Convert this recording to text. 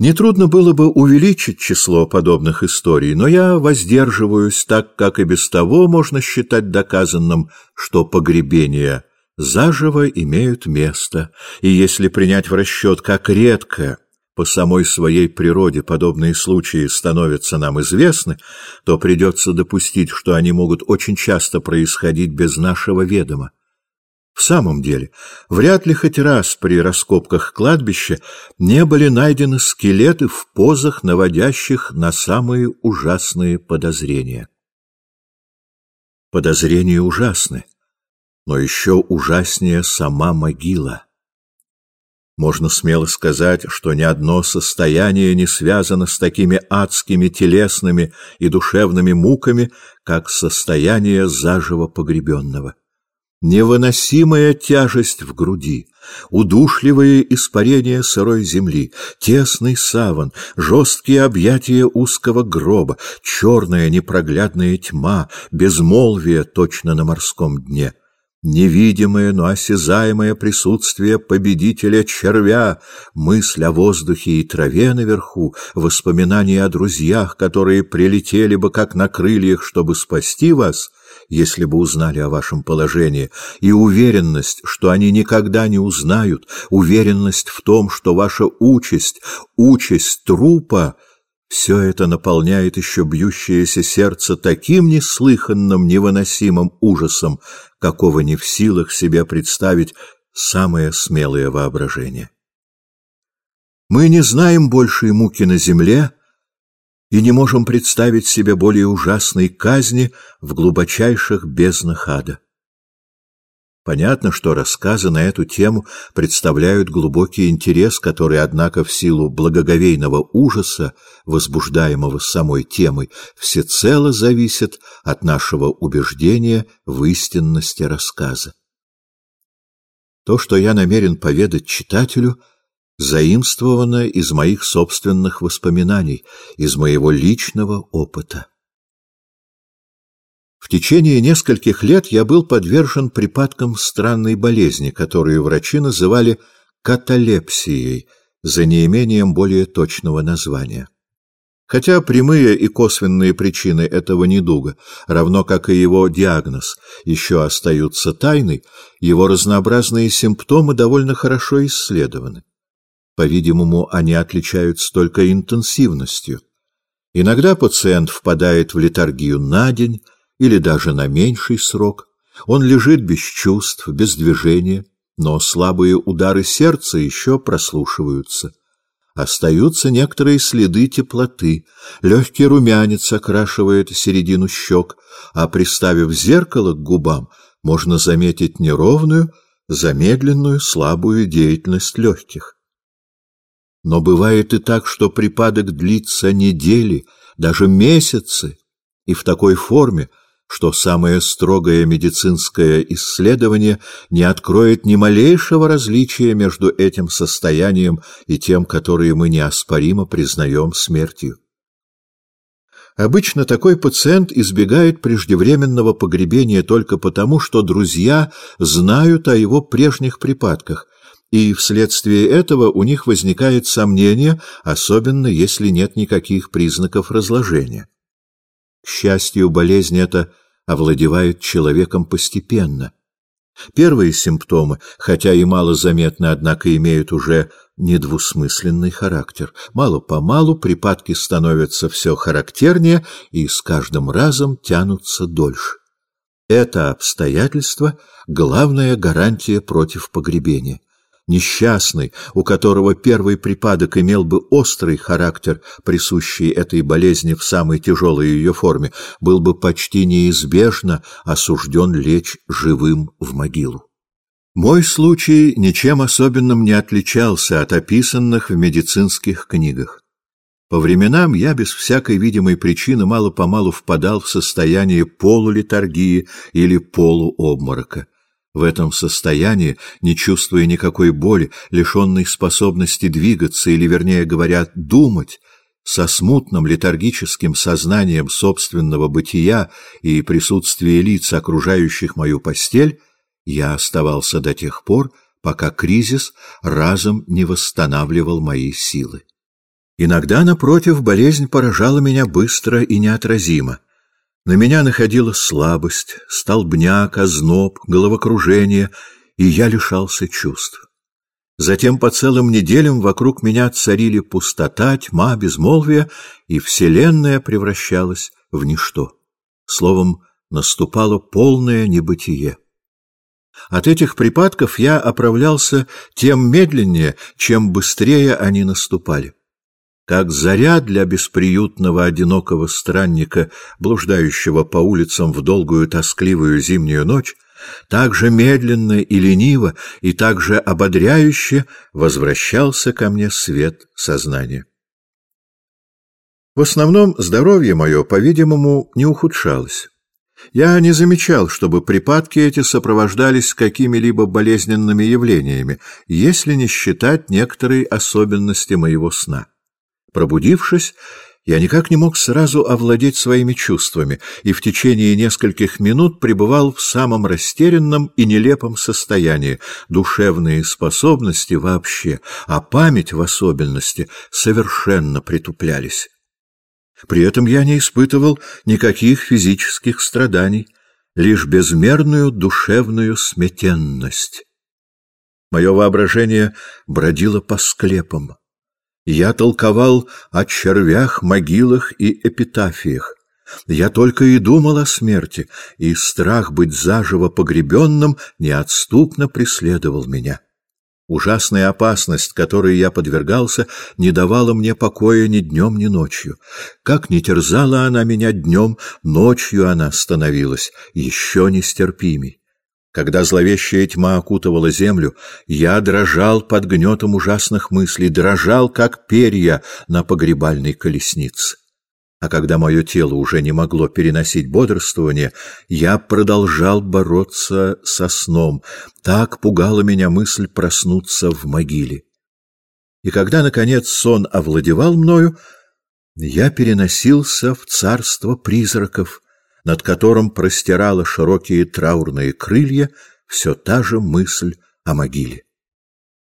Нетрудно было бы увеличить число подобных историй, но я воздерживаюсь, так как и без того можно считать доказанным, что погребения заживо имеют место, и если принять в расчет, как редко по самой своей природе подобные случаи становятся нам известны, то придется допустить, что они могут очень часто происходить без нашего ведома. В самом деле, вряд ли хоть раз при раскопках кладбища не были найдены скелеты в позах, наводящих на самые ужасные подозрения. Подозрения ужасны, но еще ужаснее сама могила. Можно смело сказать, что ни одно состояние не связано с такими адскими телесными и душевными муками, как состояние заживо погребенного. Невыносимая тяжесть в груди, удушливые испарения сырой земли, тесный саван, жесткие объятия узкого гроба, черная непроглядная тьма, безмолвие точно на морском дне. Невидимое, но осязаемое присутствие победителя червя, мысль о воздухе и траве наверху, воспоминания о друзьях, которые прилетели бы как на крыльях, чтобы спасти вас — если бы узнали о вашем положении, и уверенность, что они никогда не узнают, уверенность в том, что ваша участь, участь трупа, все это наполняет еще бьющееся сердце таким неслыханным, невыносимым ужасом, какого не в силах себе представить самое смелое воображение. Мы не знаем большей муки на земле, и не можем представить себе более ужасной казни в глубочайших безднах ада. Понятно, что рассказы на эту тему представляют глубокий интерес, который, однако, в силу благоговейного ужаса, возбуждаемого самой темой, всецело зависит от нашего убеждения в истинности рассказа. То, что я намерен поведать читателю – заимствовано из моих собственных воспоминаний, из моего личного опыта. В течение нескольких лет я был подвержен припадкам странной болезни, которую врачи называли каталепсией, за неимением более точного названия. Хотя прямые и косвенные причины этого недуга, равно как и его диагноз, еще остаются тайной, его разнообразные симптомы довольно хорошо исследованы. По-видимому, они отличаются только интенсивностью. Иногда пациент впадает в летаргию на день или даже на меньший срок. Он лежит без чувств, без движения, но слабые удары сердца еще прослушиваются. Остаются некоторые следы теплоты, легкий румянец окрашивает середину щек, а приставив зеркало к губам, можно заметить неровную, замедленную, слабую деятельность легких. Но бывает и так, что припадок длится недели, даже месяцы, и в такой форме, что самое строгое медицинское исследование не откроет ни малейшего различия между этим состоянием и тем, которое мы неоспоримо признаем смертью. Обычно такой пациент избегает преждевременного погребения только потому, что друзья знают о его прежних припадках, и вследствие этого у них возникает сомнение, особенно если нет никаких признаков разложения. К счастью, болезнь эта овладевает человеком постепенно. Первые симптомы, хотя и мало заметны, однако имеют уже недвусмысленный характер. Мало-помалу припадки становятся все характернее и с каждым разом тянутся дольше. Это обстоятельство — главная гарантия против погребения. Несчастный, у которого первый припадок имел бы острый характер, присущий этой болезни в самой тяжелой ее форме, был бы почти неизбежно осужден лечь живым в могилу. Мой случай ничем особенным не отличался от описанных в медицинских книгах. По временам я без всякой видимой причины мало-помалу впадал в состояние полулитаргии или полуобморока. В этом состоянии, не чувствуя никакой боли, лишенной способности двигаться, или, вернее говоря, думать, со смутным летаргическим сознанием собственного бытия и присутствия лиц, окружающих мою постель, я оставался до тех пор, пока кризис разом не восстанавливал мои силы. Иногда, напротив, болезнь поражала меня быстро и неотразимо. На меня находила слабость, столбняк, озноб, головокружение, и я лишался чувств. Затем по целым неделям вокруг меня царили пустота, тьма, безмолвие, и вселенная превращалась в ничто. Словом, наступало полное небытие. От этих припадков я оправлялся тем медленнее, чем быстрее они наступали. Как заря для бесприютного одинокого странника, блуждающего по улицам в долгую тоскливую зимнюю ночь, так же медленно и лениво, и так же ободряюще возвращался ко мне свет сознания. В основном здоровье мое, по-видимому, не ухудшалось. Я не замечал, чтобы припадки эти сопровождались какими-либо болезненными явлениями, если не считать некоторые особенности моего сна. Пробудившись, я никак не мог сразу овладеть своими чувствами и в течение нескольких минут пребывал в самом растерянном и нелепом состоянии. Душевные способности вообще, а память в особенности, совершенно притуплялись. При этом я не испытывал никаких физических страданий, лишь безмерную душевную сметенность. Мое воображение бродило по склепам. Я толковал о червях, могилах и эпитафиях. Я только и думал о смерти, и страх быть заживо погребенным неотступно преследовал меня. Ужасная опасность, которой я подвергался, не давала мне покоя ни днем, ни ночью. Как не терзала она меня днем, ночью она становилась еще нестерпимей. Когда зловещая тьма окутывала землю, я дрожал под гнетом ужасных мыслей, дрожал, как перья на погребальной колеснице. А когда мое тело уже не могло переносить бодрствование, я продолжал бороться со сном. Так пугала меня мысль проснуться в могиле. И когда, наконец, сон овладевал мною, я переносился в царство призраков — над которым простирала широкие траурные крылья все та же мысль о могиле.